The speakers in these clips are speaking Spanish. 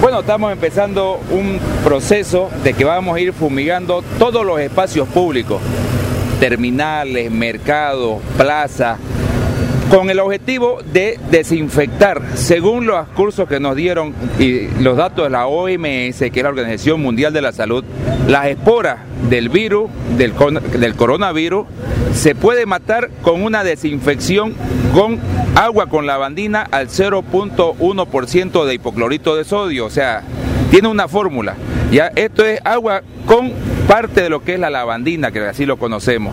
Bueno, estamos empezando un proceso de que vamos a ir fumigando todos los espacios públicos, terminales, mercados, plazas, con el objetivo de desinfectar, según los cursos que nos dieron y los datos de la OMS, que es la Organización Mundial de la Salud, las esporas del virus, del, coronavirus, se puede matar con una desinfección con agua con lavandina al 0.1% de hipoclorito de sodio, o sea, tiene una fórmula. Ya esto es agua con parte de lo que es la lavandina, que así lo conocemos.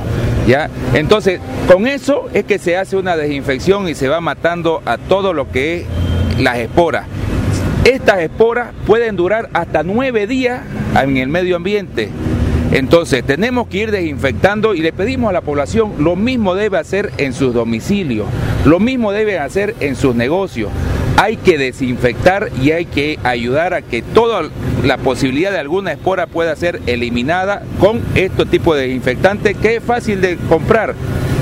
Entonces, con eso es que se hace una desinfección y se va matando a todo lo que es las esporas. Estas esporas pueden durar hasta nueve días en el medio ambiente. Entonces tenemos que ir desinfectando y le pedimos a la población lo mismo debe hacer en sus domicilios, lo mismo debe hacer en sus negocios hay que desinfectar y hay que ayudar a que toda la posibilidad de alguna espora pueda ser eliminada con este tipo de desinfectante que es fácil de comprar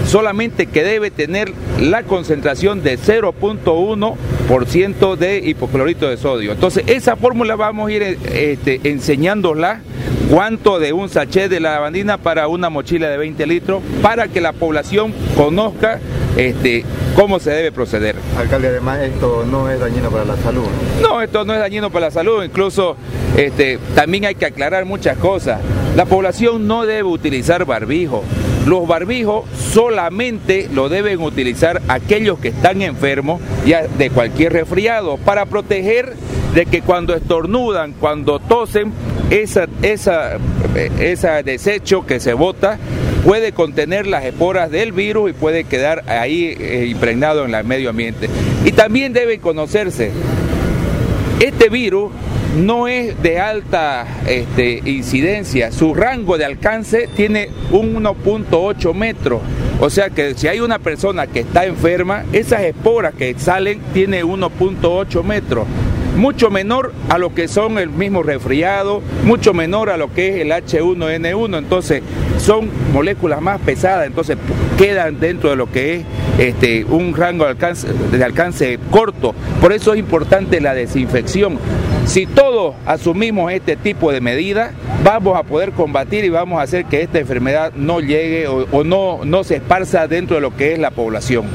solamente que debe tener la concentración de 0.1% de hipoclorito de sodio. Entonces, esa fórmula vamos a ir este, enseñándola cuánto de un sachet de lavandina para una mochila de 20 litros para que la población conozca este, cómo se debe proceder. Alcalde, además esto no es dañino para la salud. No, esto no es dañino para la salud, incluso este, también hay que aclarar muchas cosas. La población no debe utilizar barbijo. Los barbijos solamente lo deben utilizar aquellos que están enfermos ya de cualquier resfriado para proteger de que cuando estornudan, cuando tosen, esa, esa, ese desecho que se bota puede contener las esporas del virus y puede quedar ahí eh, impregnado en el medio ambiente. Y también debe conocerse, este virus no es de alta este, incidencia, su rango de alcance tiene un 1.8 metros. O sea que si hay una persona que está enferma, esas esporas que salen tiene 1.8 metros mucho menor a lo que son el mismo resfriado, mucho menor a lo que es el H1N1, entonces son moléculas más pesadas, entonces quedan dentro de lo que es este, un rango de alcance, de alcance corto. Por eso es importante la desinfección. Si todos asumimos este tipo de medidas, vamos a poder combatir y vamos a hacer que esta enfermedad no llegue o, no, no se esparza dentro de lo que es la población.